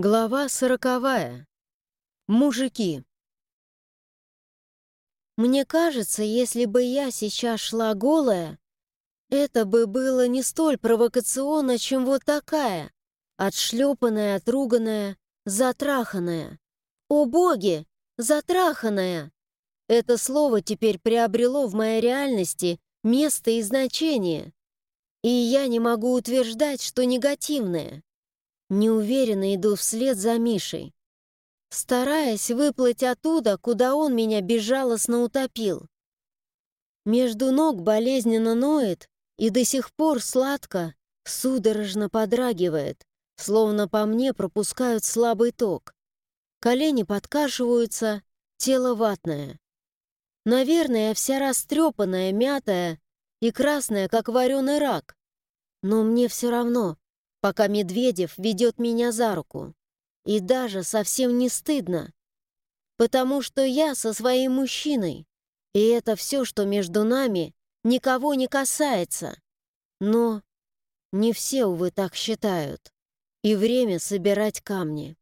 Глава сороковая. Мужики. Мне кажется, если бы я сейчас шла голая, это бы было не столь провокационно, чем вот такая, отшлепанная, отруганная, затраханная. О боги, затраханная! Это слово теперь приобрело в моей реальности место и значение. И я не могу утверждать, что негативное. Неуверенно иду вслед за Мишей стараясь выплыть оттуда, куда он меня безжалостно утопил. Между ног болезненно ноет и до сих пор сладко, судорожно подрагивает, словно по мне пропускают слабый ток. Колени подкашиваются, тело ватное. Наверное, вся растрепанная, мятая и красная, как вареный рак. Но мне все равно, пока Медведев ведет меня за руку. И даже совсем не стыдно, потому что я со своим мужчиной, и это все, что между нами, никого не касается. Но не все, увы, так считают. И время собирать камни.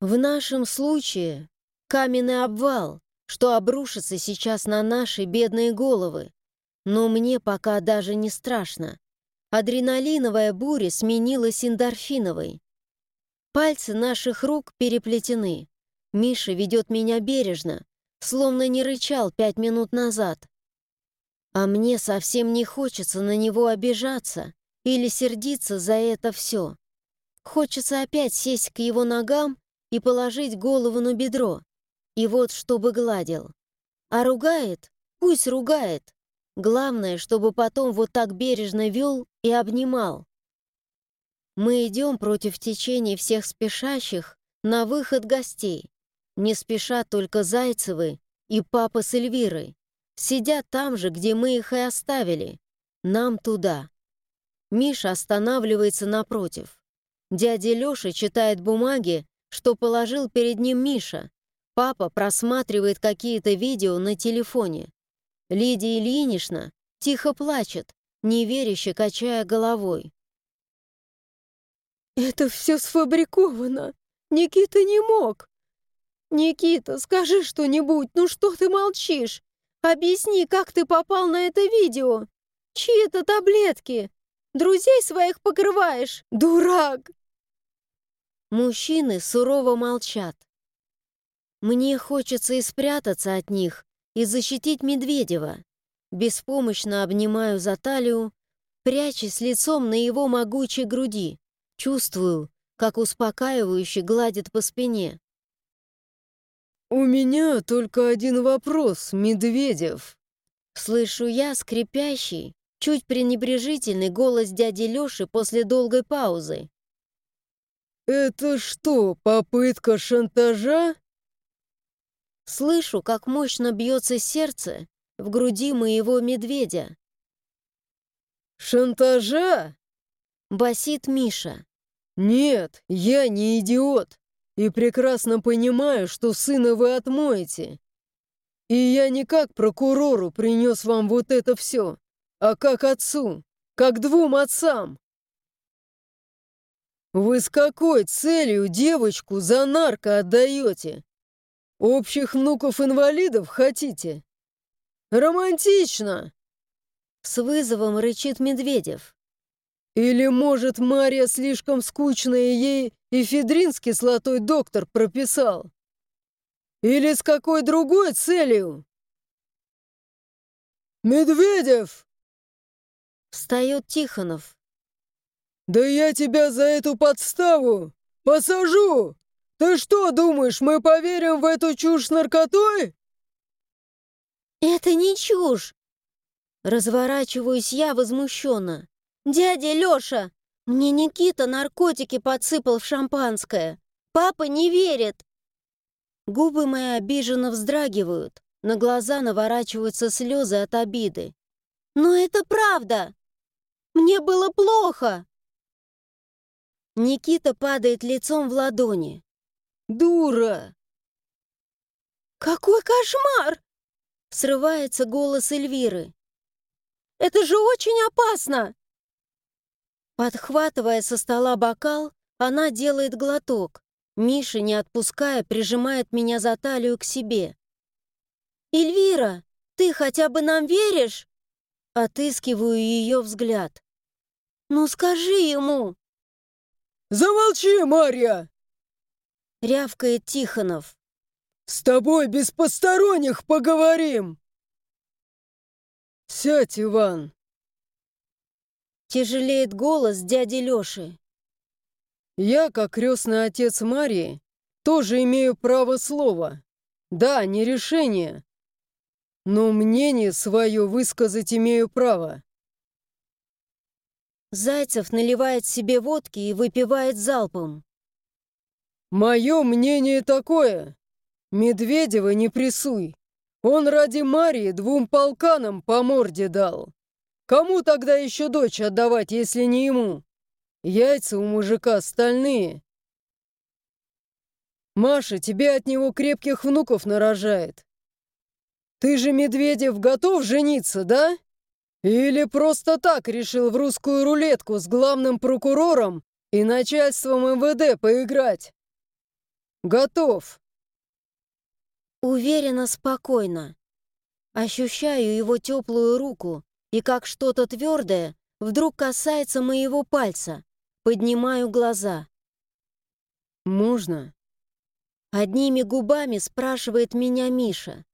В нашем случае каменный обвал, что обрушится сейчас на наши бедные головы. Но мне пока даже не страшно. Адреналиновая буря сменилась эндорфиновой. Пальцы наших рук переплетены. Миша ведет меня бережно, словно не рычал пять минут назад. А мне совсем не хочется на него обижаться или сердиться за это все. Хочется опять сесть к его ногам и положить голову на бедро. И вот чтобы гладил. А ругает? Пусть ругает. Главное, чтобы потом вот так бережно вел и обнимал. Мы идем против течения всех спешащих на выход гостей. Не спешат только Зайцевы и папа с Эльвирой. Сидят там же, где мы их и оставили. Нам туда. Миша останавливается напротив. Дядя Лёша читает бумаги, что положил перед ним Миша. Папа просматривает какие-то видео на телефоне. Лидия Ильинична тихо плачет, неверяще качая головой. «Это все сфабриковано! Никита не мог!» «Никита, скажи что-нибудь, ну что ты молчишь? Объясни, как ты попал на это видео? Чьи это таблетки? Друзей своих покрываешь, дурак!» Мужчины сурово молчат. Мне хочется и спрятаться от них, и защитить Медведева. Беспомощно обнимаю за талию, прячась лицом на его могучей груди. Чувствую, как успокаивающе гладит по спине. «У меня только один вопрос, Медведев». Слышу я скрипящий, чуть пренебрежительный голос дяди Лёши после долгой паузы. «Это что, попытка шантажа?» Слышу, как мощно бьется сердце в груди моего медведя. «Шантажа?» басит Миша. «Нет, я не идиот и прекрасно понимаю, что сына вы отмоете. И я не как прокурору принес вам вот это все, а как отцу, как двум отцам. Вы с какой целью девочку за нарко отдаете? Общих внуков-инвалидов хотите? Романтично!» С вызовом рычит Медведев. Или, может, Мария слишком скучная ей эфедрин с кислотой доктор прописал? Или с какой другой целью? «Медведев!» Встает Тихонов. «Да я тебя за эту подставу посажу! Ты что думаешь, мы поверим в эту чушь с наркотой?» «Это не чушь!» Разворачиваюсь я возмущенно. «Дядя Лёша, мне Никита наркотики подсыпал в шампанское. Папа не верит!» Губы мои обиженно вздрагивают, на глаза наворачиваются слезы от обиды. «Но это правда! Мне было плохо!» Никита падает лицом в ладони. «Дура!» «Какой кошмар!» Срывается голос Эльвиры. «Это же очень опасно!» Подхватывая со стола бокал, Она делает глоток. Миша, не отпуская, прижимает меня за талию к себе. «Эльвира, ты хотя бы нам веришь?» Отыскиваю ее взгляд. «Ну скажи ему!» «Замолчи, Марья!» Рявкает Тихонов. «С тобой без посторонних поговорим!» «Сядь, Иван!» Тяжелеет голос дяди Лёши. «Я, как крестный отец Марии, тоже имею право слова. Да, не решение. Но мнение свое высказать имею право». Зайцев наливает себе водки и выпивает залпом. «Мое мнение такое. Медведева не прессуй. Он ради Марии двум полканам по морде дал. Кому тогда еще дочь отдавать, если не ему? Яйца у мужика стальные. Маша, тебе от него крепких внуков нарожает. Ты же, Медведев, готов жениться, да? Или просто так решил в русскую рулетку с главным прокурором и начальством МВД поиграть? Готов. Уверенно, спокойно. Ощущаю его теплую руку, и как что-то твердое вдруг касается моего пальца. Поднимаю глаза. «Можно?» Одними губами спрашивает меня Миша.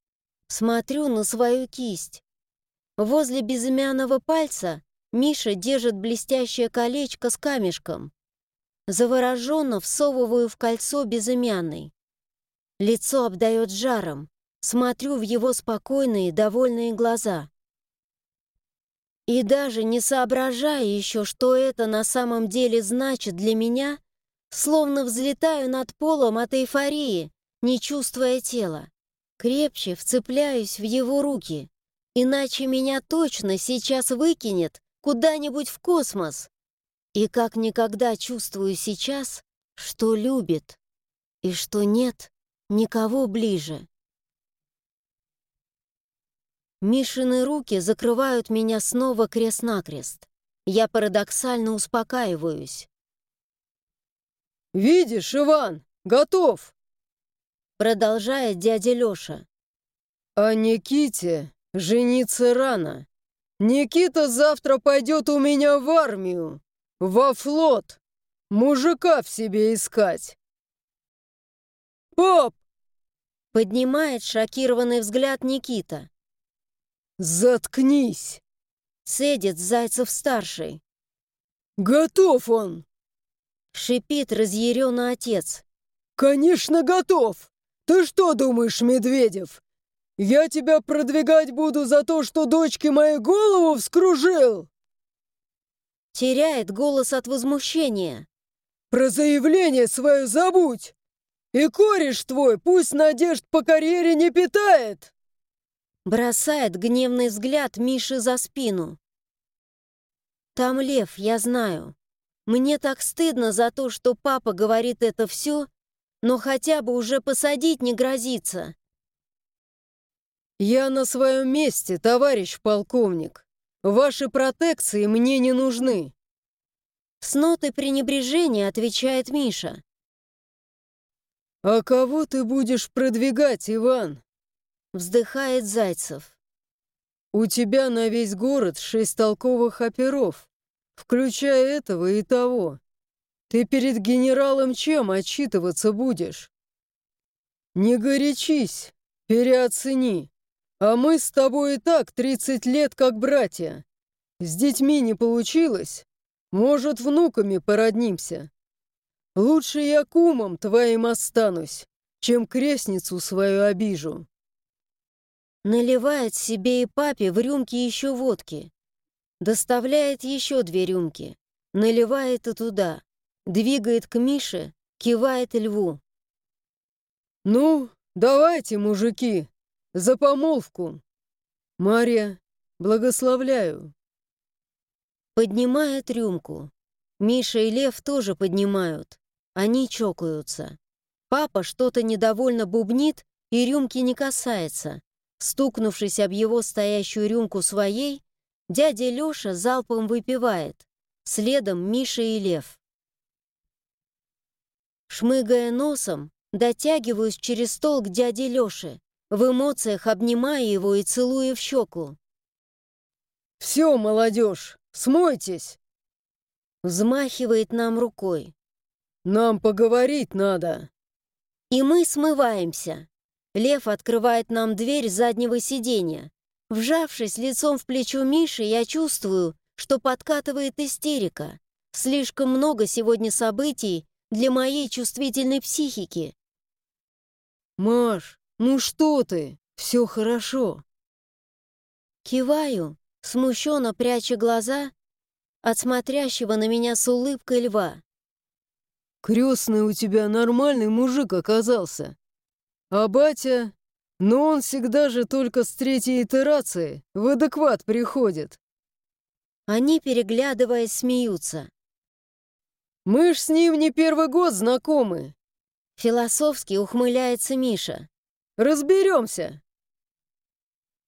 Смотрю на свою кисть. Возле безымянного пальца Миша держит блестящее колечко с камешком. Завороженно всовываю в кольцо безымянный. Лицо обдает жаром. Смотрю в его спокойные, довольные глаза. И даже не соображая еще, что это на самом деле значит для меня, словно взлетаю над полом от эйфории, не чувствуя тела. Крепче вцепляюсь в его руки, иначе меня точно сейчас выкинет куда-нибудь в космос и как никогда чувствую сейчас, что любит, и что нет никого ближе. Мишины руки закрывают меня снова крест-накрест. Я парадоксально успокаиваюсь. «Видишь, Иван, готов!» Продолжает дядя Лёша. «А Никите жениться рано. Никита завтра пойдет у меня в армию. Во флот! Мужика в себе искать!» «Пап!» Поднимает шокированный взгляд Никита. «Заткнись!» Цедит Зайцев-старший. «Готов он!» Шипит разъяренный отец. «Конечно готов! Ты что думаешь, Медведев? Я тебя продвигать буду за то, что дочке моей голову вскружил!» Теряет голос от возмущения. «Про заявление свое забудь! И кореш твой пусть надежд по карьере не питает!» Бросает гневный взгляд Миши за спину. «Там лев, я знаю. Мне так стыдно за то, что папа говорит это все, но хотя бы уже посадить не грозится». «Я на своем месте, товарищ полковник. Ваши протекции мне не нужны». С нотой пренебрежения отвечает Миша. «А кого ты будешь продвигать, Иван?» Вздыхает Зайцев. «У тебя на весь город шесть толковых оперов, включая этого и того. Ты перед генералом чем отчитываться будешь? Не горячись, переоцени. А мы с тобой и так 30 лет как братья. С детьми не получилось. Может, внуками породнимся. Лучше я кумом твоим останусь, чем крестницу свою обижу. Наливает себе и папе в рюмки еще водки. Доставляет еще две рюмки. Наливает и туда. Двигает к Мише, кивает льву. «Ну, давайте, мужики, за помолвку. Марья, благословляю». Поднимает рюмку. Миша и Лев тоже поднимают. Они чокаются. Папа что-то недовольно бубнит и рюмки не касается. Стукнувшись об его стоящую рюмку своей, дядя Лёша залпом выпивает. Следом Миша и Лев. Шмыгая носом, дотягиваюсь через стол к дяде Лёше, в эмоциях обнимая его и целуя в щеку. «Все, молодежь, смойтесь!» Взмахивает нам рукой. «Нам поговорить надо!» И мы смываемся. Лев открывает нам дверь заднего сиденья. Вжавшись лицом в плечо Миши, я чувствую, что подкатывает истерика. Слишком много сегодня событий для моей чувствительной психики. «Маш, ну что ты? Все хорошо!» Киваю, смущенно пряча глаза от смотрящего на меня с улыбкой льва. «Крестный у тебя нормальный мужик оказался. А батя но он всегда же только с третьей итерации в адекват приходит. Они, переглядываясь, смеются. Мы ж с ним не первый год знакомы. Философски ухмыляется Миша. Разберемся.